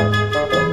Música